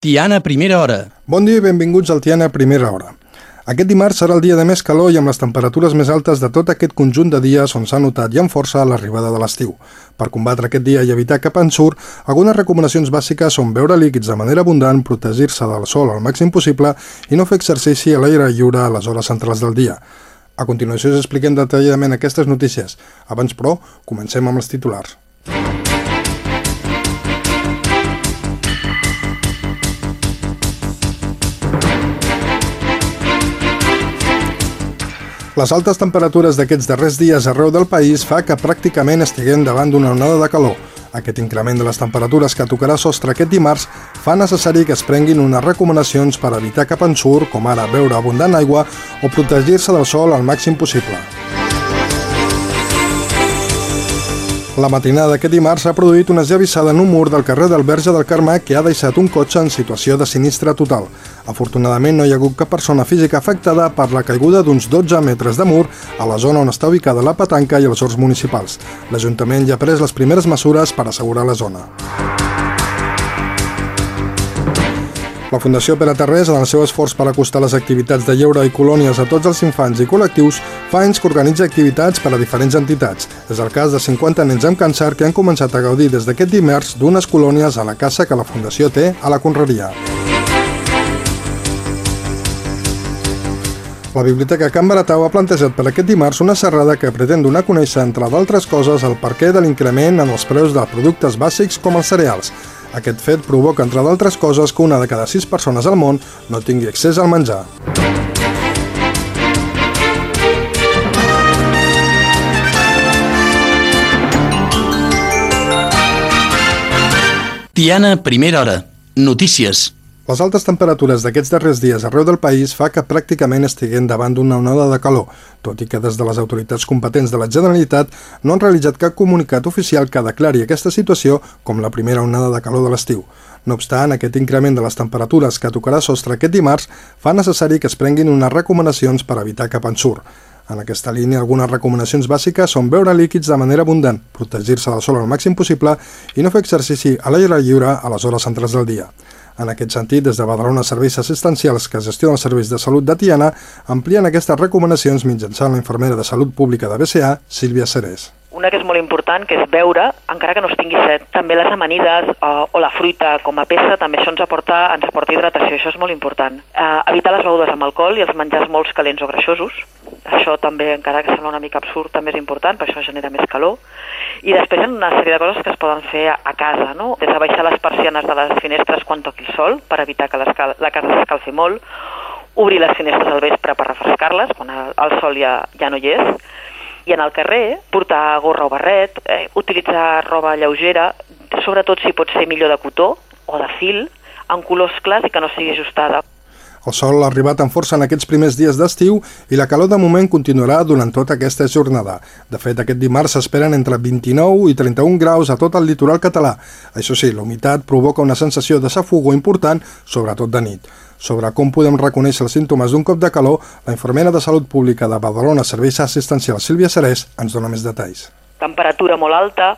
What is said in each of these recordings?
Tiana Primera Hora. Bon dia i benvinguts al Tiana Primera Hora. Aquest dimarts serà el dia de més calor i amb les temperatures més altes de tot aquest conjunt de dies on s'ha notat i amb força l'arribada de l'estiu. Per combatre aquest dia i evitar cap ensurt, algunes recomanacions bàsiques són beure líquids de manera abundant, protegir-se del sol al màxim possible i no fer exercici a l'aire lliure a les hores centrals del dia. A continuació us expliquem detalladament aquestes notícies. Abans, però, comencem amb els titulars. Les altes temperatures d'aquests darrers dies arreu del país fa que pràcticament estiguem davant d'una onada de calor. Aquest increment de les temperatures que tocarà sostre aquest dimarts fa necessari que es prenguin unes recomanacions per evitar cap ensurt, com ara beure abundant aigua o protegir-se del sol al màxim possible. La matinada d'aquest dimarts s'ha produït una esllavissada en un mur del carrer del Verge del Carme que ha deixat un cotxe en situació de sinistre total. Afortunadament no hi ha hagut cap persona física afectada per la caiguda d'uns 12 metres de mur a la zona on està ubicada la petanca i els horts municipals. L'Ajuntament ja ha pres les primeres mesures per assegurar la zona. La Fundació Pere Terrés, en el seu esforç per acostar les activitats de lleure i colònies a tots els infants i col·lectius, fa anys que organitza activitats per a diferents entitats. És el cas de 50 nens amb càncer que han començat a gaudir des d'aquest dimarts d'unes colònies a la casa que la Fundació té a la Conreria. La Biblioteca Can Baratau ha plantejat per aquest dimarts una serrada que pretén donar a conèixer, entre d'altres coses, el perquè de l'increment en els preus de productes bàsics com els cereals. Aquest fet provoca, entre d'altres coses, que una de cada sis persones al món no tingui accés al menjar. Tiana Primera Hora. Notícies. Les altes temperatures d'aquests darrers dies arreu del país fa que pràcticament estiguem davant d'una onada de calor, tot i que des de les autoritats competents de la Generalitat no han realitzat cap comunicat oficial que declari aquesta situació com la primera onada de calor de l'estiu. No obstant, aquest increment de les temperatures que tocarà sostre aquest dimarts fa necessari que es prenguin unes recomanacions per evitar cap ensurt. En aquesta línia, algunes recomanacions bàsiques són beure líquids de manera abundant, protegir-se del sol al màxim possible i no fer exercici a l'aire lliure a les hores centrals del dia. En aquest sentit, des de Badalona Serveis Assistencials que gestionen els serveis de salut de Tiana amplien aquestes recomanacions mitjançant la infermera de salut pública de BCA, Sílvia Cerés. Una que és molt important, que és beure, encara que no es tingui set. També les amanides o, o la fruita com a peça, també això ens aporta, ens aporta hidratació, això és molt important. Eh, evitar les begudes amb alcohol i els menjars molts calents o greixosos. Això també, encara que sembla una mica absurd, també és important, per això genera més calor i després hi ha una sèrie de coses que es poden fer a, a casa, no? des de baixar les persianes de les finestres quan toqui el sol, per evitar que la casa s'escalfi molt, obrir les finestres al vespre per refrescar-les, quan el sol ja, ja no hi és, i en el carrer portar gorra o barret, eh, utilitzar roba lleugera, sobretot si pot ser millor de cotó o de fil, en colors clars i que no sigui ajustada. El sol ha arribat amb força en aquests primers dies d'estiu i la calor de moment continuarà durant tota aquesta jornada. De fet, aquest dimarts s'esperen entre 29 i 31 graus a tot el litoral català. Això sí, la humitat provoca una sensació de safugo important, sobretot de nit. Sobre com podem reconèixer els símptomes d'un cop de calor, la infermera de Salut Pública de Badalona Serveis Assistencials Sílvia Serès ens dona més detalls. Temperatura molt alta,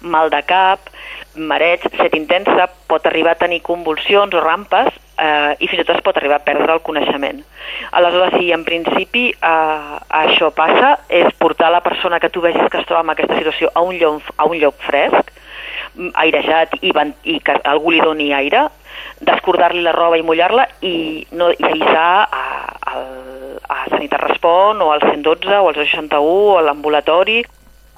mal de cap, mareig, set intensa, pot arribar a tenir convulsions o rampes eh, i fins i tot es pot arribar a perdre el coneixement. Aleshores, si en principi eh, això passa, és portar la persona que tu vegis que es troba en aquesta situació a un lloc, a un lloc fresc, mm, airejat i, i que algú li doni aire, descordar-li la roba i mullar-la i, no, i avisar a, a, a Sanitat Respon o al 112 o al 61 o a l'ambulatori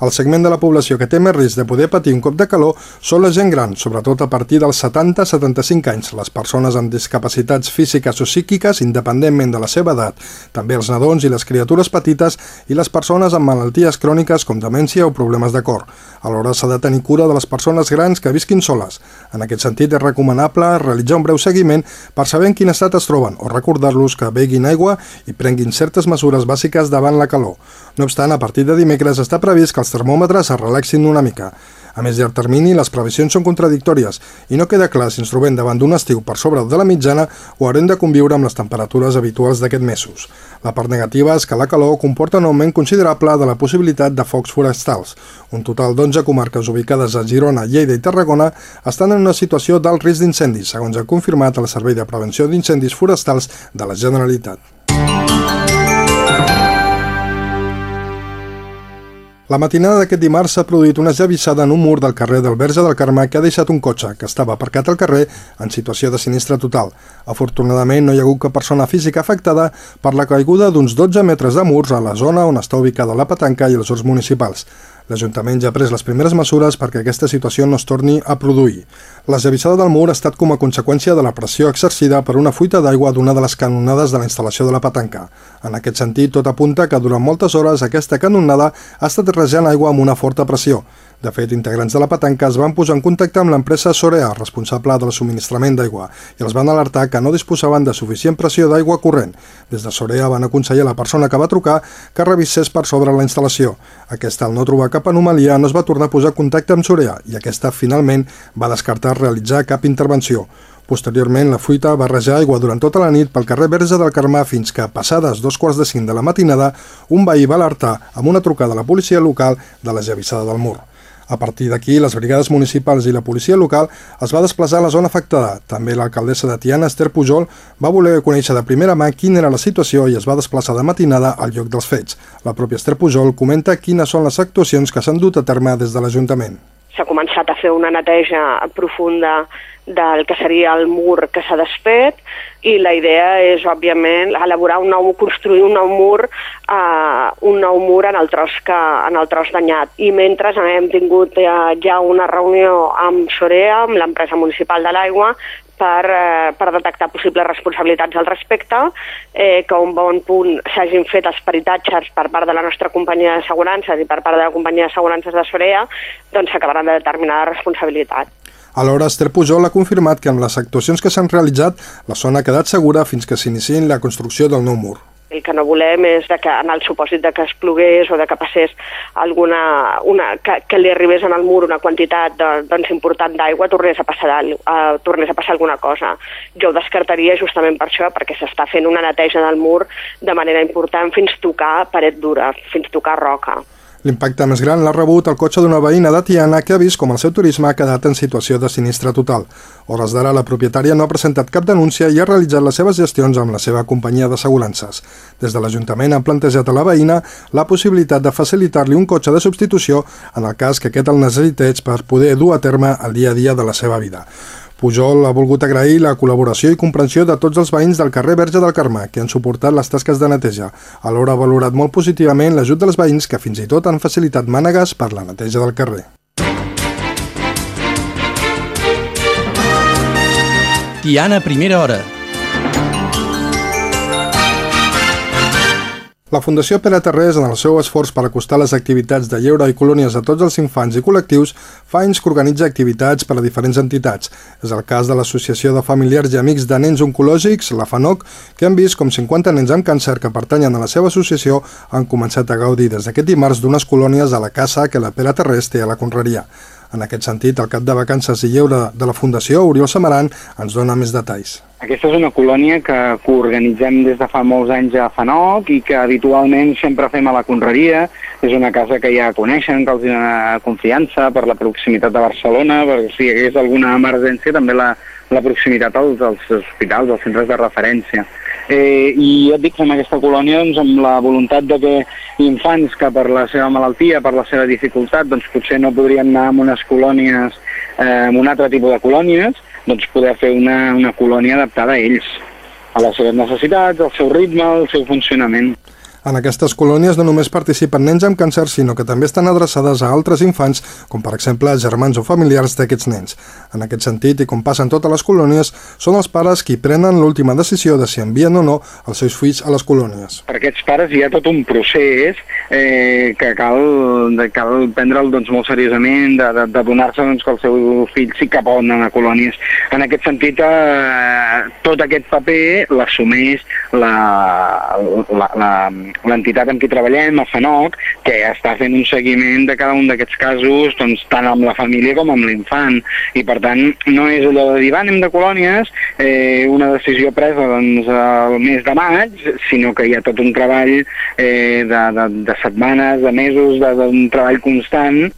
el segment de la població que té més risc de poder patir un cop de calor són la gent gran, sobretot a partir dels 70-75 anys, les persones amb discapacitats físiques o psíquiques independentment de la seva edat, també els nadons i les criatures petites i les persones amb malalties cròniques com demència o problemes de cor. Alhora s'ha de tenir cura de les persones grans que visquin soles. En aquest sentit és recomanable realitzar un breu seguiment per saber en quin estat es troben o recordar-los que beguin aigua i prenguin certes mesures bàsiques davant la calor. No obstant, a partir de dimecres està previst que els termòmetres es relaxin una mica. A més llarg termini, les previsions són contradictòries i no queda clar si ens trobem davant d'un estiu per sobre de la mitjana o haurem de conviure amb les temperatures habituals d'aquests mesos. La part negativa és que la calor comporta un augment considerable de la possibilitat de focs forestals. Un total d'11 comarques ubicades a Girona, Lleida i Tarragona estan en una situació d'alt risc d'incendis, segons ha confirmat el Servei de Prevenció d'Incendis Forestals de la Generalitat. La matinada d'aquest dimarts s'ha produït una llavissada en un mur del carrer del Verge del Carme que ha deixat un cotxe que estava aparcat al carrer en situació de sinistre total. Afortunadament no hi ha hagut cap persona física afectada per la caiguda d'uns 12 metres de murs a la zona on està ubicada la petanca i els horts municipals. L'Ajuntament ja ha pres les primeres mesures perquè aquesta situació no es torni a produir. La del mur ha estat com a conseqüència de la pressió exercida per una fuita d'aigua d'una de les canonades de la instal·lació de la petanca. En aquest sentit, tot apunta que durant moltes hores aquesta canonada ha estat rejant aigua amb una forta pressió. De fet, integrants de la petanca es van posar en contacte amb l'empresa Sorea, responsable del subministrament d'aigua, i els van alertar que no disposaven de suficient pressió d'aigua corrent. Des de Sorea van aconsellar a la persona que va trucar que revisés per sobre la instal·lació. Aquesta, al no trobar cap anomalia, no es va tornar a posar en contacte amb Sorea i aquesta, finalment, va descartar realitzar cap intervenció. Posteriorment, la fuita va rejar aigua durant tota la nit pel carrer Verge del Carmà fins que, passades dos quarts de cinc de la matinada, un veí va alertar amb una trucada a la policia local de la llavissada del mur. A partir d'aquí, les brigades municipals i la policia local es va desplaçar a la zona afectada. També l'alcaldessa de Tiana, Esther Pujol, va voler conèixer de primera mà quina era la situació i es va desplaçar de matinada al lloc dels fets. La pròpia Esther Pujol comenta quines són les actuacions que s'han dut a terme des de l'Ajuntament. S'ha començat a fer una neteja profunda del que seria el mur que s'ha desfet i la idea és, òbviament, elaborar un nou, construir un nou mur, eh, un nou mur en el tros, que, en el tros danyat. I mentre hem tingut eh, ja una reunió amb Sorea, amb l'empresa municipal de l'aigua, per, eh, per detectar possibles responsabilitats al respecte, eh, que un bon punt s'hagin fet els peritatges per part de la nostra companyia d'assegurances i per part de la companyia d'assegurances de Sorea, doncs s'acabaran de determinar la responsabilitat. Alhora, Esther Pujol ha confirmat que amb les actuacions que s'han realitzat, la zona ha quedat segura fins que s'iniciïn la construcció del nou mur. El que no volem és que en el supòsit de que es plogués o de que passés alguna, una, que, que li arribés en el mur una quantitat de, doncs, important d'aigua, tornés a passar uh, tornés a passar alguna cosa. Jo ho descartaria justament per això, perquè s'està fent una neteja del mur de manera important fins tocar paret dura, fins tocar roca. L'impacte més gran l'ha rebut el cotxe d'una veïna de Tiana que ha vist com el seu turisme ha quedat en situació de sinistre total. Hores d'ara, la propietària no ha presentat cap denúncia i ha realitzat les seves gestions amb la seva companyia d'assegurances. Des de l'Ajuntament han plantejat a la veïna la possibilitat de facilitar-li un cotxe de substitució en el cas que aquest el necessités per poder dur a terme el dia a dia de la seva vida. Pujol ha volgut agrair la col·laboració i comprensió de tots els veïns del carrer Verge del Carme que han suportat les tasques de neteja. Alhora ha valorat molt positivament l'ajut dels veïns que fins i tot han facilitat mànegues per la neteja del carrer. Tiana, primera hora. La Fundació Pere Terrés, en el seu esforç per acostar les activitats de lleure i colònies a tots els infants i col·lectius, fa anys que organitza activitats per a diferents entitats. És el cas de l'Associació de Familiars i Amics de Nens Oncològics, la FANOC, que han vist com 50 nens amb càncer que pertanyen a la seva associació han començat a gaudir des d'aquest dimarts d'unes colònies a la casa que la Pere Terrés té a la Conreria. En aquest sentit, el cap de vacances i lleure de la Fundació, Oriol Samaran, ens dona més detalls. Aquesta és una colònia que, que organitzem des de fa molts anys a Fanoc i que habitualment sempre fem a la Conreria. És una casa que ja coneixen, que els dona confiança per la proximitat de Barcelona, perquè si hi hagués alguna emergència també la, la proximitat als, als hospitals, als centres de referència. Eh, I ja et dic, fem aquesta colònia doncs, amb la voluntat de que infants que per la seva malaltia, per la seva dificultat, doncs potser no podrien anar a unes colònies, eh, en un altre tipus de colònies, doncs poder fer una, una colònia adaptada a ells, a les seves necessitats, al seu ritme, al seu funcionament. En aquestes colònies no només participen nens amb càncer, sinó que també estan adreçades a altres infants, com per exemple germans o familiars d'aquests nens. En aquest sentit, i com passa en totes les colònies, són els pares qui prenen l'última decisió de si envien o no els seus fills a les colònies. Per aquests pares hi ha tot un procés eh, que cal, cal prendre'l doncs, molt seriosament, de, de, de donar-se doncs, que el seu fill sí que pot anar a colònies. En aquest sentit, eh, tot aquest paper l'assumeix la, la, la, l'entitat amb qui treballem, el FANOC, que està fent un seguiment de cada un d'aquests casos, doncs, tant amb la família com amb l'infant. I, per tant, no és allò de dir, anem de colònies, eh, una decisió presa doncs, el mes de maig, sinó que hi ha tot un treball eh, de, de, de setmanes, de mesos, d'un treball constant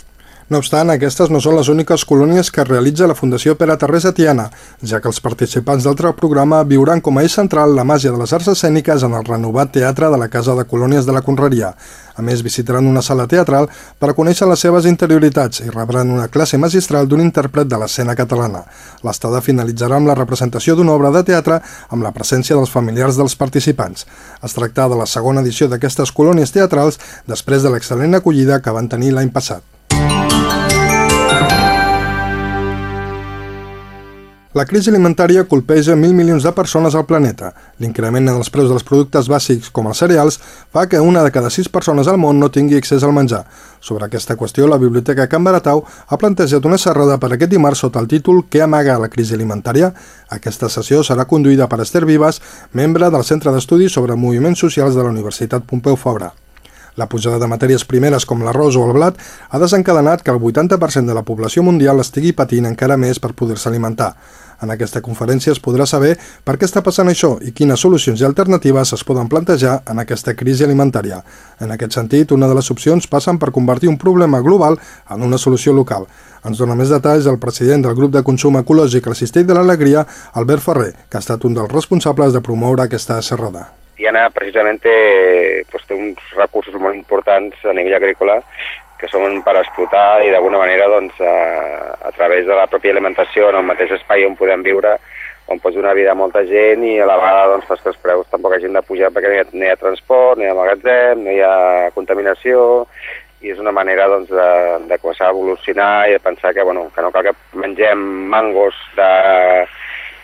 no obstant, aquestes no són les úniques colònies que realitza la Fundació Pere Terresa Tiana, ja que els participants d'altre programa viuran com a eix central la màgia de les arts escèniques en el renovat teatre de la Casa de Colònies de la Conreria. A més, visitaran una sala teatral per conèixer les seves interioritats i rebran una classe magistral d'un intèrpret de l'escena catalana. L'estada finalitzarà amb la representació d'una obra de teatre amb la presència dels familiars dels participants. Es tracta de la segona edició d'aquestes colònies teatrals després de l'excel·lent acollida que van tenir l'any passat. La crisi alimentària colpeja mil milions de persones al planeta. L'increment en els preus dels productes bàsics, com els cereals, fa que una de cada sis persones al món no tingui accés al menjar. Sobre aquesta qüestió, la Biblioteca Can Baratau ha plantejat una serrada per aquest dimarts sota el títol Què amaga la crisi alimentària? Aquesta sessió serà conduïda per Esther Vives, membre del Centre d'Estudis sobre Moviments Socials de la Universitat Pompeu Fabra. La pujada de matèries primeres com l'arròs o el blat ha desencadenat que el 80% de la població mundial estigui patint encara més per poder-se alimentar. En aquesta conferència es podrà saber per què està passant això i quines solucions i alternatives es poden plantejar en aquesta crisi alimentària. En aquest sentit, una de les opcions passen per convertir un problema global en una solució local. Ens dona més detalls el president del grup de consum ecològic El Cistell de l'Alegria, Albert Ferrer, que ha estat un dels responsables de promoure aquesta serrada. Tiana precisament té, pues, té uns recursos molt importants a nivell agrícola que són per explotar i d'alguna manera doncs, a, a través de la pròpia alimentació en el mateix espai on podem viure on pots donar vida a molta gent i a la vegada doncs, fas que els preus tampoc hagin de pujar perquè no hi ha, no hi ha transport, no hi ha magatzem, no hi ha contaminació i és una manera doncs, de, de començar a evolucionar i de pensar que, bueno, que no cal que mengem mangos de,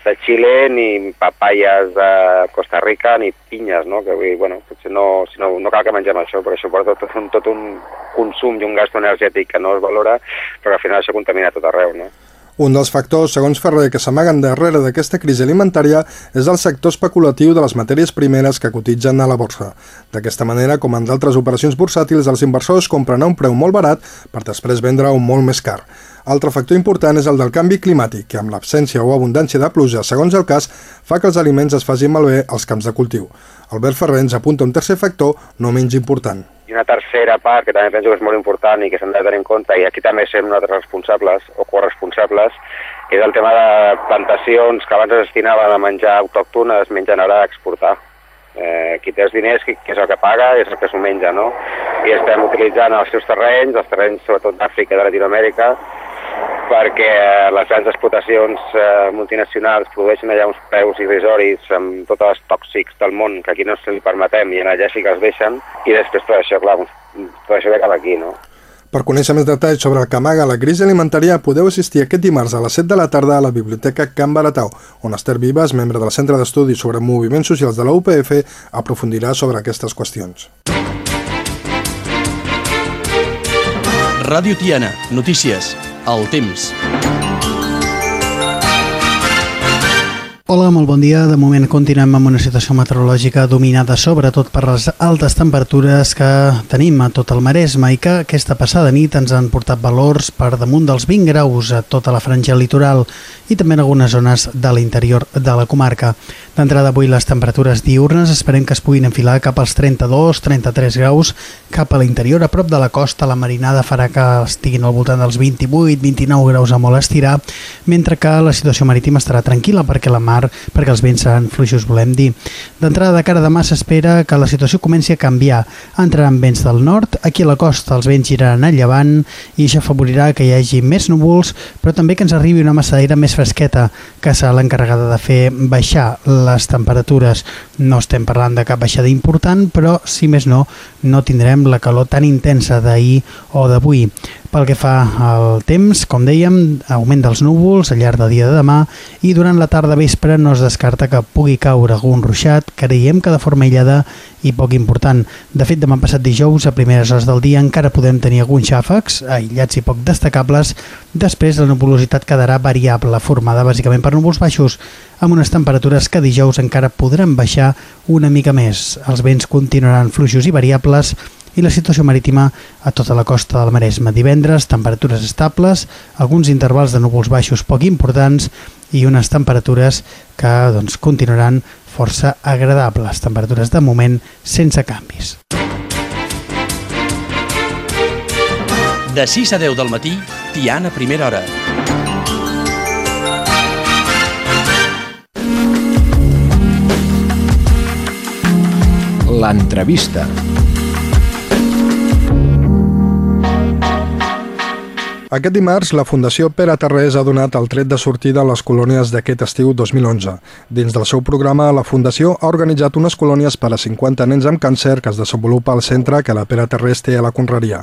de Xile, ni papayes de Costa Rica, ni pinyes, no? Que vull, bueno, potser no, si no, no cal que mengem això, perquè això porta tot un, tot un consum i un gasto energètic que no es valora, però al final això contamina tot arreu, no? Un dels factors, segons Ferrer, que s'amaguen darrere d'aquesta crisi alimentària és el sector especulatiu de les matèries primeres que cotitzen a la borsa. D'aquesta manera, com en d'altres operacions bursàtils, els inversors compren a un preu molt barat per després vendre a un molt més car. Altre factor important és el del canvi climàtic, que amb l'absència o abundància de pluja, segons el cas, fa que els aliments es facin malbé als camps de cultiu. Albert Ferrer ens apunta un tercer factor no menys important. I una tercera part, que també penso que és molt important i que s'han de tenir en compte, i aquí també som nosaltres responsables o corresponsables, és el tema de plantacions que abans es destinaven a menjar autòcton, es mengen ara a exportar. Eh, qui té els diners, que, que és el que paga, és el que s'ho menja, no? I estem utilitzant els seus terrenys, els terrenys sobretot d'Àfrica i de Latinoamèrica, perquè eh, les grans explotacions eh, multinacionals produeixen allà uns preus irrisoris amb tots els tòxics del món que aquí no se li permetem i en allà sí que els deixen i després tot això, clar, tot això ve cap aquí, no? Per conèixer més detalls sobre el que amaga la crisi alimentària, podeu assistir aquest dimarts a les 7 de la tarda a la Biblioteca Can Baratau, on Esther Vives, membre del Centre d'Estudis sobre Moviments Socials de la UPF, aprofundirà sobre aquestes qüestions. Ràdio Tiana, notícies, el temps. Hola, molt bon dia. De moment continuem amb una situació meteorològica dominada sobretot per les altes temperatures que tenim a tot el Maresme i que aquesta passada nit ens han portat valors per damunt dels 20 graus a tota la franja litoral i també en algunes zones de l'interior de la comarca. D'entrada avui les temperatures diurnes esperem que es puguin enfilar cap als 32-33 graus cap a l'interior. A prop de la costa la marinada farà que estiguin al voltant dels 28-29 graus a molt estirar, mentre que la situació marítima estarà tranquil·la perquè la mar, perquè els vents seran fluixos, volem dir. D'entrada de cara demà s'espera que la situació comenci a canviar. Entraran vents del nord, aquí a la costa els vents giraran a llevant i això afavorirà que hi hagi més núvols, però també que ens arribi una massa d'aire més fresqueta, que serà l'encarregada de fer baixar les temperatures. No estem parlant de cap baixada important, però si més no, no tindrem la calor tan intensa d'ahir o d'avui. Pel que fa al temps, com dèiem, augment dels núvols al llarg del dia de demà i durant la tarda vespre no es descarta que pugui caure algun ruixat, creiem que de forma aïllada i poc important. De fet, demà passat dijous, a primeres hores del dia, encara podem tenir alguns xàfecs, aïllats i poc destacables. Després, la nubulositat quedarà variable, formada bàsicament per núvols baixos amb unes temperatures que dijous encara podran baixar una mica més. Els vents continuaran fluixos i variables i la situació marítima a tota la costa del Maresme. Divendres, temperatures estables, alguns intervals de núvols baixos poc importants i unes temperatures que doncs, continuaran força agradables, temperatures de moment sense canvis. De 6 a 10 del matí, Tiana Primera Hora. L'entrevista. Aquest dimarts, la Fundació Pere Tarrés ha donat el tret de sortida a les colònies d'aquest estiu 2011. Dins del seu programa, la Fundació ha organitzat unes colònies per a 50 nens amb càncer que es desenvolupa al centre que la Pere Tarrés té a la Conreria.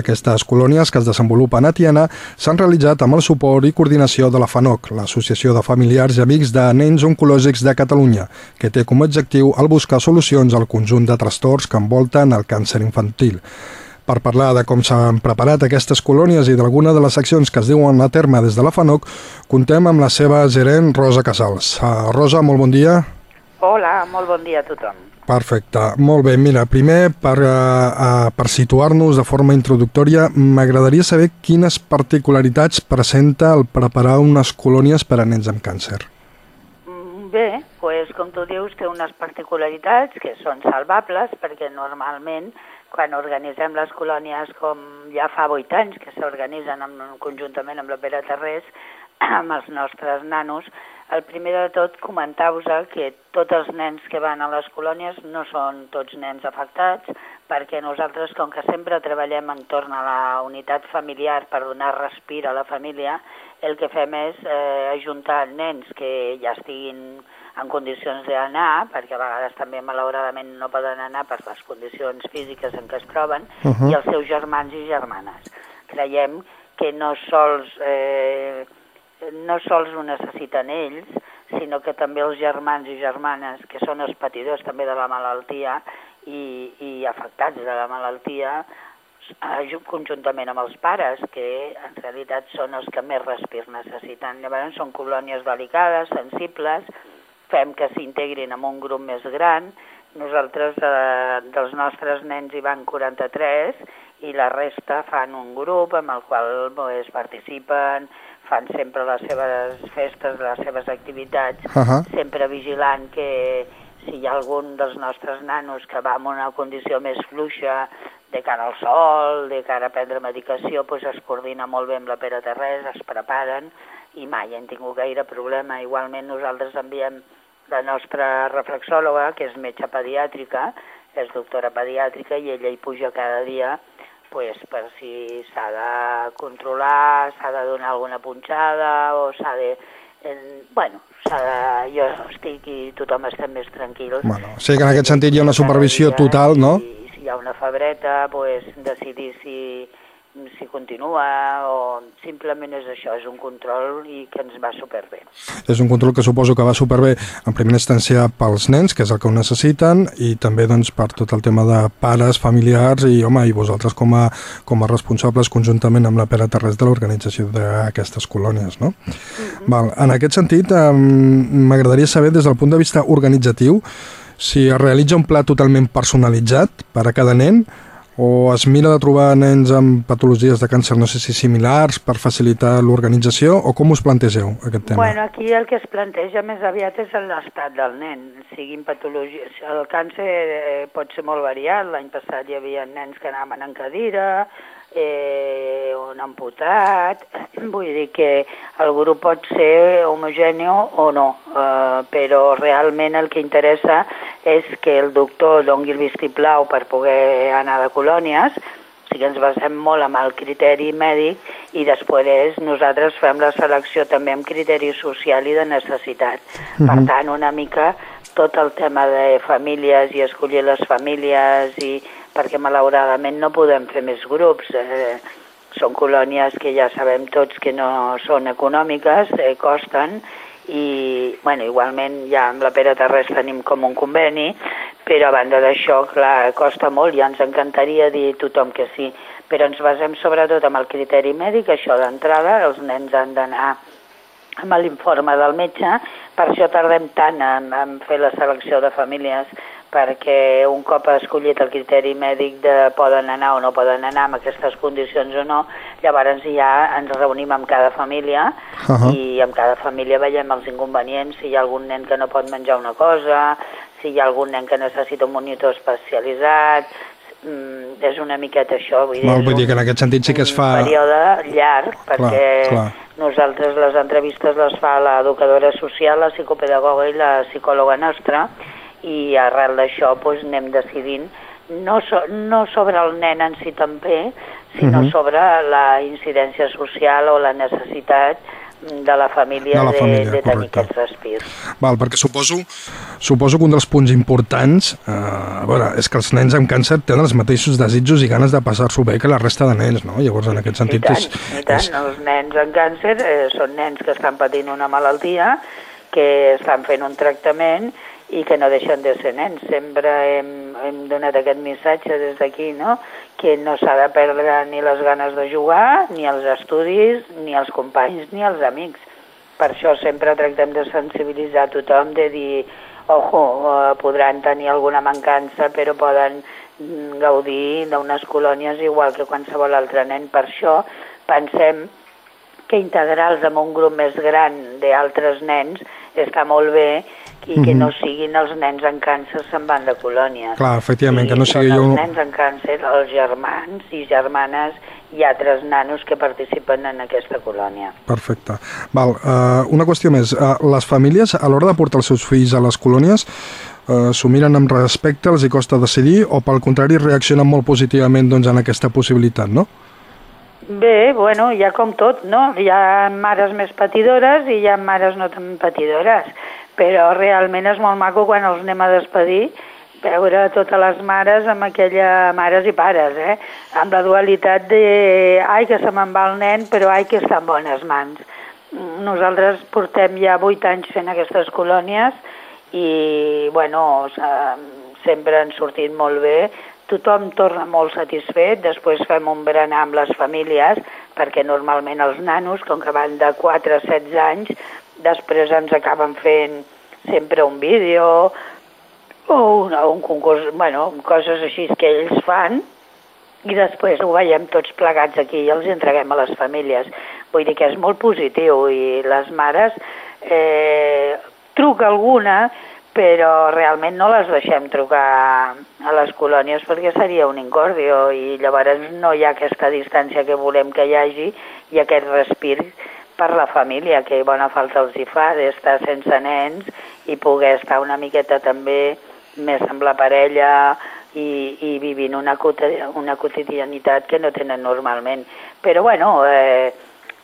Aquestes colònies que es desenvolupen a Tiana s'han realitzat amb el suport i coordinació de la FANOC, l'Associació de Familiars i Amics de Nens Oncològics de Catalunya, que té com a objectiu el buscar solucions al conjunt de trastorns que envolten el càncer infantil. Per parlar de com s'han preparat aquestes colònies i d'alguna de les accions que es diuen a terme des de la FANOC, contem amb la seva gerent Rosa Casals. Uh, Rosa, molt bon dia. Hola, molt bon dia a tothom. Perfecte, molt bé. Mira, primer, per, uh, per situar-nos de forma introductòria, m'agradaria saber quines particularitats presenta el preparar unes colònies per a nens amb càncer. Bé, pues, com tu dius, té unes particularitats que són salvables perquè normalment quan organitzem les colònies com ja fa vuit anys que s'organitzen conjuntament amb la Pere Terrés, amb els nostres nanos, el primer de tot comentar-vos que tots els nens que van a les colònies no són tots nens afectats, perquè nosaltres, com que sempre treballem entorn a la unitat familiar per donar respir a la família, el que fem és eh, ajuntar nens que ja estiguin en condicions d'anar, perquè a vegades també malauradament no poden anar per les condicions físiques en què es troben, uh -huh. i els seus germans i germanes. Creiem que no sols, eh, no sols ho necessiten ells, sinó que també els germans i germanes, que són els patidors també de la malaltia i, i afectats de la malaltia, conjuntament amb els pares, que en realitat són els que més respir necessiten. Llavors són colònies delicades, sensibles, fem que s'integrin en un grup més gran. Nosaltres, eh, dels nostres nens, hi van 43 i la resta fan un grup amb el qual pues, participen, fan sempre les seves festes, les seves activitats, uh -huh. sempre vigilant que si hi ha algun dels nostres nanos que va en una condició més fluixa de cara al sol, de cara a prendre medicació, pues es coordina molt bé amb la Pere Terrés, es preparen i mai hem tingut gaire problema. Igualment nosaltres enviem la nostra reflexòloga, que és metge pediàtrica, és doctora pediàtrica i ella hi puja cada dia pues, per si s'ha de controlar, s'ha de donar alguna punxada o s'ha de... En, bueno, de, jo estic i tothom està més tranquil. Bueno, sí que en aquest sentit hi ha una supervisió total, no? I si hi ha una febreta, pues, decidir si si continua o simplement és això, és un control i que ens va superbé. És un control que suposo que va superbé en primera instància pels nens, que és el que ho necessiten, i també doncs, per tot el tema de pares, familiars i, home, i vosaltres com a, com a responsables conjuntament amb la Pere Terrés de l'organització d'aquestes colònies, no? Mm -hmm. Val. En aquest sentit, eh, m'agradaria saber des del punt de vista organitzatiu si es realitza un pla totalment personalitzat per a cada nen o es mira de trobar nens amb patologies de càncer, no sé si similars, per facilitar l'organització, o com us plantegeu aquest tema? Bueno, aquí el que es planteja més aviat és l'estat del nen, siguin patologies. El càncer eh, pot ser molt variat, l'any passat hi havia nens que anaven en cadira, eh, un amputat, vull dir que el grup pot ser homogèneo o no, eh, però realment el que interessa és que el doctor doni el vistiplau per poder anar de colònies, o sigui ens basem molt amb el criteri mèdic i després nosaltres fem la selecció també amb criteri social i de necessitat. Uh -huh. Per tant, una mica tot el tema de famílies i escollir les famílies i perquè malauradament no podem fer més grups. Eh, són colònies que ja sabem tots que no són econòmiques, eh, costen, i bueno, igualment ja amb la Pere Terrés tenim com un conveni, però a banda d'això, clar, costa molt, ja ens encantaria dir tothom que sí, però ens basem sobretot amb el criteri mèdic, això d'entrada, els nens han d'anar amb l'informe del metge, per això tardem tant en, en fer la selecció de famílies, perquè un cop escollit el criteri mèdic de poden anar o no poden anar amb aquestes condicions o no, llavors ja ens reunim amb cada família uh -huh. i amb cada família veiem els inconvenients, si hi ha algun nen que no pot menjar una cosa, si hi ha algun nen que necessita un monitor especialitzat, mm, és una miqueta això. Vull dir, Val, vull dir que en aquest sentit sí que es fa... Un període llarg, perquè clar, clar. nosaltres les entrevistes les fa l'educadora social, la psicopedagoga i la psicòloga nostra, i arrel d'això doncs, anem decidint no, so, no sobre el nen en si també, sinó uh -huh. sobre la incidència social o la necessitat de la família de, la família, de, de tenir aquests respirs. Val, perquè suposo, suposo que un dels punts importants eh, a veure, és que els nens amb càncer tenen els mateixos desitjos i ganes de passar-s'ho bé que la resta de nens, no? Llavors, en aquest sentit... I tant, és, i tant. És... els nens amb càncer eh, són nens que estan patint una malaltia, que estan fent un tractament i que no deixen de ser nens. Sempre hem, hem donat aquest missatge des d'aquí, no? que no s'ha de perdre ni les ganes de jugar, ni els estudis, ni els companys, ni els amics. Per això sempre tractem de sensibilitzar tothom, de dir, ojo, eh, podran tenir alguna mancança, però poden gaudir d'unes colònies igual que qualsevol altre nen. Per això pensem que integrals en un grup més gran d'altres nens està molt bé i que no siguin els nens amb càncer se'n van de colònia. Clar, efectivament, I que no sigui jo... els nens amb càncer, els germans i germanes i altres nanos que participen en aquesta colònia. Perfecte. Val, uh, una qüestió més. Uh, les famílies, a l'hora de portar els seus fills a les colònies, uh, s'ho miren amb respecte, els hi costa decidir, o pel contrari reaccionen molt positivament doncs, en aquesta possibilitat, no? Bé, bueno, ha com tot, no? Hi ha mares més patidores i hi ha mares no tan patidores però realment és molt maco quan els anem a despedir veure totes les mares amb aquella mares i pares, eh? amb la dualitat de ai que se me'n va el nen però ai que està en bones mans. Nosaltres portem ja vuit anys fent aquestes colònies i bueno, sempre han sortit molt bé, tothom torna molt satisfet, després fem un berenar amb les famílies, perquè normalment els nanos, com que van de 4 a 16 anys, després ens acaben fent sempre un vídeo o un, un concurs, bueno, coses així que ells fan i després ho veiem tots plegats aquí i els entreguem a les famílies. Vull dir que és molt positiu i les mares eh, truca alguna però realment no les deixem trucar a les colònies perquè seria un incordio i llavors no hi ha aquesta distància que volem que hi hagi i aquest respir per la família, que bona falta els hi fa d'estar sense nens i poder estar una miqueta també més amb la parella i, i vivint una, una quotidianitat que no tenen normalment. Però bueno, eh,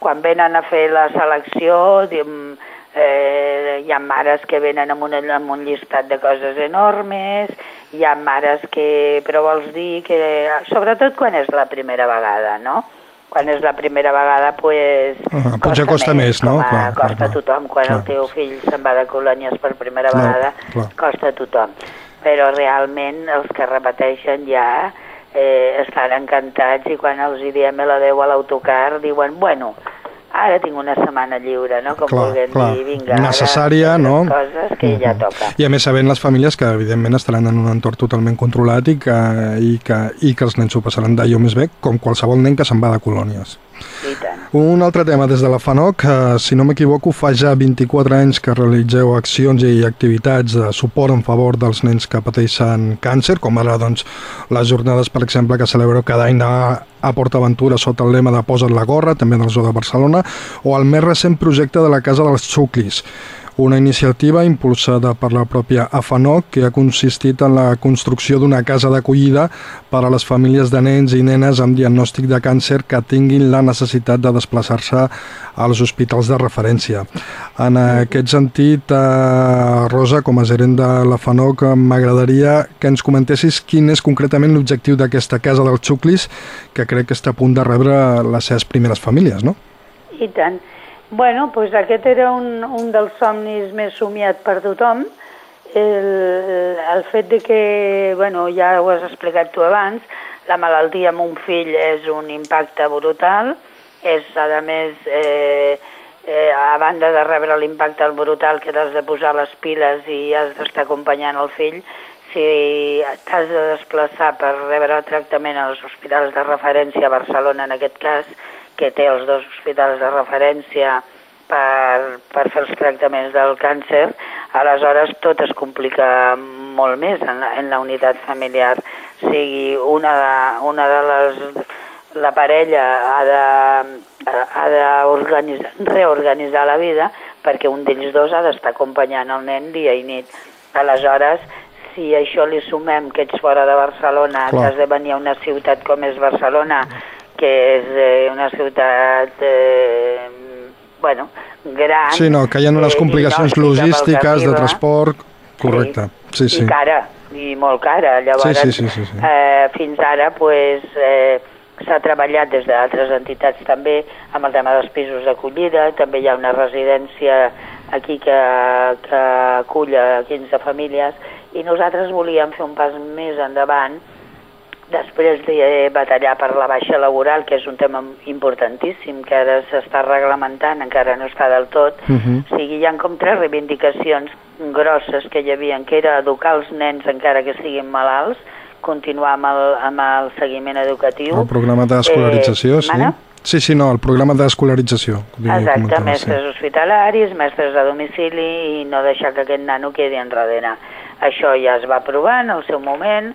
quan venen a fer la selecció, dim, eh, hi ha mares que venen amb un, amb un llistat de coses enormes, hi ha mares que, però vols dir que, sobretot quan és la primera vegada, no? Quan és la primera vegada, pues, uh -huh. costa, costa més, més no? A, clar, costa clar, tothom. Quan clar. el teu fill se'n va de colònies per primera clar, vegada, clar. costa tothom. Però realment els que repeteixen ja eh, estan encantats i quan els hi diem l'adeu a l'autocar diuen, bueno, ara tinc una setmana lliure, no? Com clar, vulguem clar. dir, vinga, Necessària, no? coses que uh -huh. ja toca. I a més sabent les famílies que evidentment estaran en un entorn totalment controlat i que, i que, i que els nens ho passaran d'allò més bé, com qualsevol nen que se'n va de colònies. I tant. Un altre tema des de la FANOC, eh, si no m'equivoco, fa ja 24 anys que realitzeu accions i activitats de suport en favor dels nens que pateixen càncer, com ara doncs, les jornades, per exemple, que celebreu cada any a PortAventura sota el lema de Posa't la gorra, també del Zoo de Barcelona, o el més recent projecte de la Casa dels Xuclis, una iniciativa impulsada per la pròpia AFANOC que ha consistit en la construcció d'una casa d'acollida per a les famílies de nens i nenes amb diagnòstic de càncer que tinguin la necessitat de desplaçar-se als hospitals de referència. En aquest sentit, eh, Rosa, com a gerent de la FANOC, m'agradaria que ens comentessis quin és concretament l'objectiu d'aquesta casa dels xuclis que crec que està a punt de rebre les seves primeres famílies, no? I tant. Bueno, doncs aquest era un, un dels somnis més somiat per tothom, el, el fet de que, bueno, ja ho has explicat tu abans, la malaltia amb un fill és un impacte brutal, és, a més, eh, eh, a banda de rebre l'impacte brutal que t'has de posar les piles i has d'estar acompanyant el fill, si t'has de desplaçar per rebre tractament als hospitals de referència a Barcelona, en aquest cas, que té els dos hospitals de referència per, per fer els tractaments del càncer, aleshores tot es complica molt més en la, en la unitat familiar. O sigui, una de, una de les... La parella ha de, ha de reorganitzar la vida perquè un d'ells dos ha d'estar acompanyant el nen dia i nit. Aleshores, si això li sumem que ets fora de Barcelona, Clar. que has de venir a una ciutat com és Barcelona, que és eh, una ciutat eh, bueno, gran... Sí, no, que hi ha unes complicacions logístiques, de transport... Correcte, sí, sí. I cara, i molt cara. Llavors, sí, sí, sí, sí, sí. Eh, fins ara, pues, eh, s'ha treballat des d'altres entitats també amb el tema dels pisos d'acollida, també hi ha una residència aquí que, que acull a 15 famílies i nosaltres volíem fer un pas més endavant després de batallar per la baixa laboral, que és un tema importantíssim, que ara s'està reglamentant, encara no està del tot, uh -huh. o sigui, hi ha com tres reivindicacions grosses que hi havia, que era educar els nens encara que siguin malalts, continuar amb el, amb el seguiment educatiu. El programa d'escolarització, eh, sí. Mana? Sí, sí, no, el programa d'escolarització. Exacte, mestres sí. hospitalaris, mestres a domicili i no deixar que aquest nano quedi enrere. Això ja es va aprovar en el seu moment,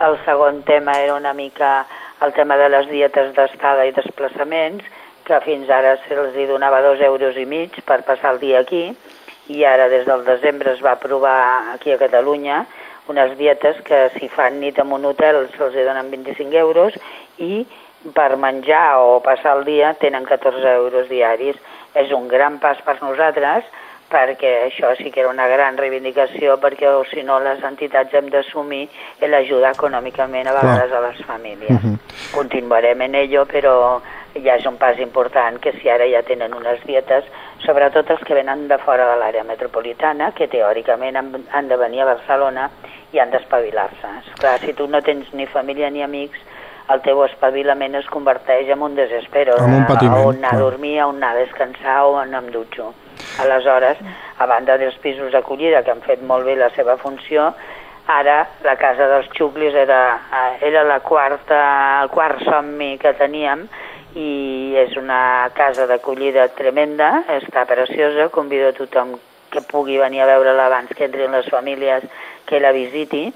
el segon tema era una mica el tema de les dietes d'estada i desplaçaments, que fins ara se'ls donava dos euros i mig per passar el dia aquí, i ara des del desembre es va aprovar aquí a Catalunya unes dietes que si fan nit en un hotel se'ls donen 25 euros i per menjar o passar el dia tenen 14 euros diaris. És un gran pas per nosaltres perquè això sí que era una gran reivindicació perquè o si no les entitats hem d'assumir l'ajudar econòmicament a vegades a les famílies. Uh mhm. -huh. Continuarem en ello, però ja és un pas important que si ara ja tenen unes dietes, sobretot els que venen de fora de l'àrea metropolitana, que teòricament han, han de venir a Barcelona i han d'espavilar-se. Clar, si tu no tens ni família ni amics, el teu espavilament es converteix en un desespero. En un patiment. On anar a dormir, on anar a descansar, o on em dutxo. Aleshores, a banda dels pisos d'acollida que han fet molt bé la seva funció, ara la casa dels xuclis era, eh, era la quarta, el quart somni que teníem i és una casa d'acollida tremenda, està preciosa, convido a tothom que pugui venir a veure-la abans que entrin les famílies que la visiti,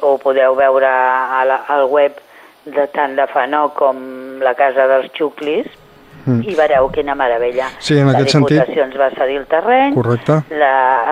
o podeu veure a la, al web de tant de Fanó com la casa dels xuclis, mm. i veureu quina meravella. Sí, en aquest sentit... La va cedir el terreny, Correcte.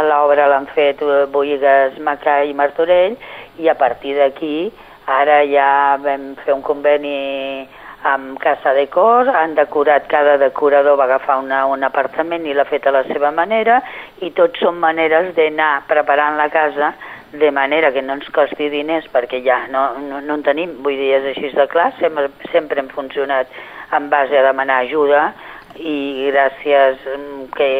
l'obra l'han fet eh, Boigues, Macà i Martorell, i a partir d'aquí ara ja vam fer un conveni amb Casa de Cor, han decorat, cada decorador va agafar una, un apartament i l'ha fet a la seva manera, i tots són maneres d'anar preparant la casa de manera que no ens costi diners perquè ja no, no, no en tenim, vull dir, és així de clar, sempre, sempre hem funcionat en base a demanar ajuda i gràcies mm, que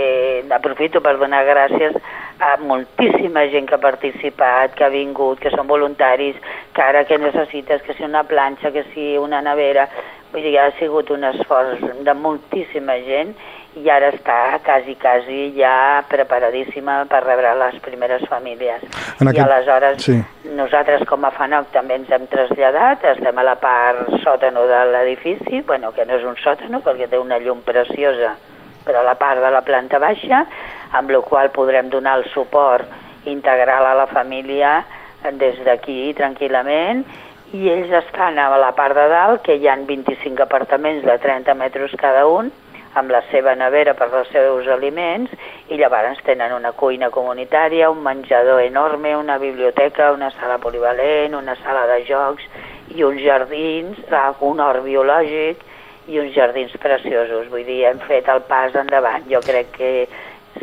aprofito per donar gràcies a moltíssima gent que ha participat, que ha vingut, que són voluntaris, que ara que necessites, que si una planxa, que si una nevera, vull dir, ha sigut un esforç de moltíssima gent i ara està quasi, quasi ja preparadíssima per rebre les primeres famílies. En aquest... I aleshores sí. nosaltres com a FANOC també ens hem traslladat, estem a la part sòtano de l'edifici, bueno, que no és un sòtano perquè té una llum preciosa, però a la part de la planta baixa, amb la qual podrem donar el suport integral a la família des d'aquí tranquil·lament i ells estan a la part de dalt, que hi han 25 apartaments de 30 metres cada un, amb la seva nevera per als seus aliments i llavors tenen una cuina comunitària, un menjador enorme, una biblioteca, una sala polivalent, una sala de jocs i uns jardins, un hort biològic i uns jardins preciosos. Vull dir, hem fet el pas endavant. Jo crec que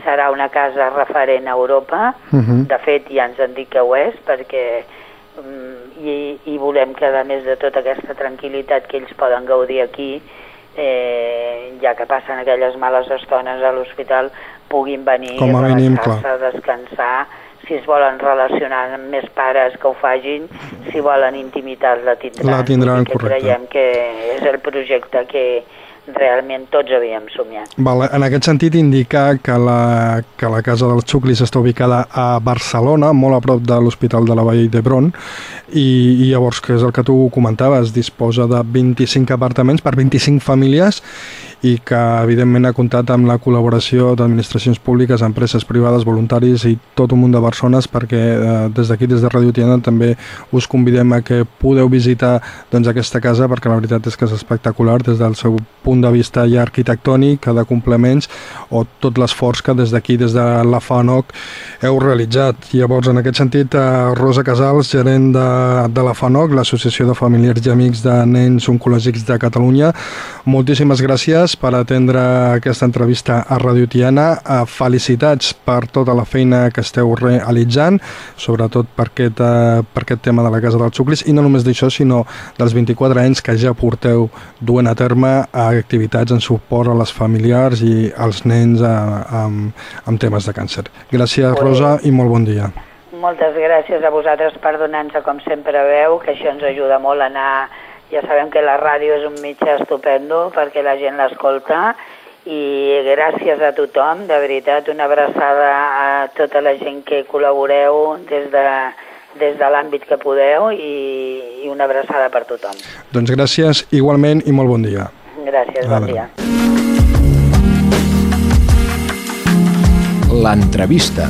serà una casa referent a Europa. Uh mhm. -huh. De fet, ja ens han dit que ho és, perquè um, i, i volem que, a més de tota aquesta tranquil·litat que ells poden gaudir aquí, eh, ja que passen aquelles males estones a l'hospital, puguin venir Com a mínim, clar. a descansar, si es volen relacionar amb més pares que ho fagin, si volen intimitat la tindran. La tindran, que correcte. Creiem que és el projecte que realment tots havíem somiat. Val, en aquest sentit, indicar que la, que la Casa dels Xuclis està ubicada a Barcelona, molt a prop de l'Hospital de la Vall d'Hebron, i, i llavors, que és el que tu comentaves, disposa de 25 apartaments per 25 famílies i que evidentment ha comptat amb la col·laboració d'administracions públiques, empreses privades, voluntaris i tot un munt de persones perquè eh, des d'aquí, des de Radio Tiana, també us convidem a que podeu visitar doncs, aquesta casa perquè la veritat és que és espectacular des del seu punt de vista ja arquitectònic, de complements o tot l'esforç que des d'aquí, des de la FANOC, heu realitzat. Llavors, en aquest sentit, eh, Rosa Casals, gerent de, de la FANOC, l'Associació de Familiars i Amics de Nens Oncològics de Catalunya, moltíssimes gràcies per atendre aquesta entrevista a Radio Tiana. Eh, felicitats per tota la feina que esteu realitzant, sobretot per aquest, eh, per aquest tema de la Casa dels Xuclis, i no només d'això, sinó dels 24 anys que ja porteu duent a terme a activitats en suport a les familiars i als nens a, a, amb temes de càncer. Gràcies, Rosa, i molt bon dia. Moltes gràcies a vosaltres per donar-nos, com sempre, veu, que això ens ajuda molt a anar ja sabem que la ràdio és un mitjà estupendo perquè la gent l'escolta i gràcies a tothom, de veritat, una abraçada a tota la gent que col·laboreu des de, des de l'àmbit que podeu i, i una abraçada per tothom. Doncs gràcies igualment i molt bon dia. Gràcies, bon dia. L'entrevista.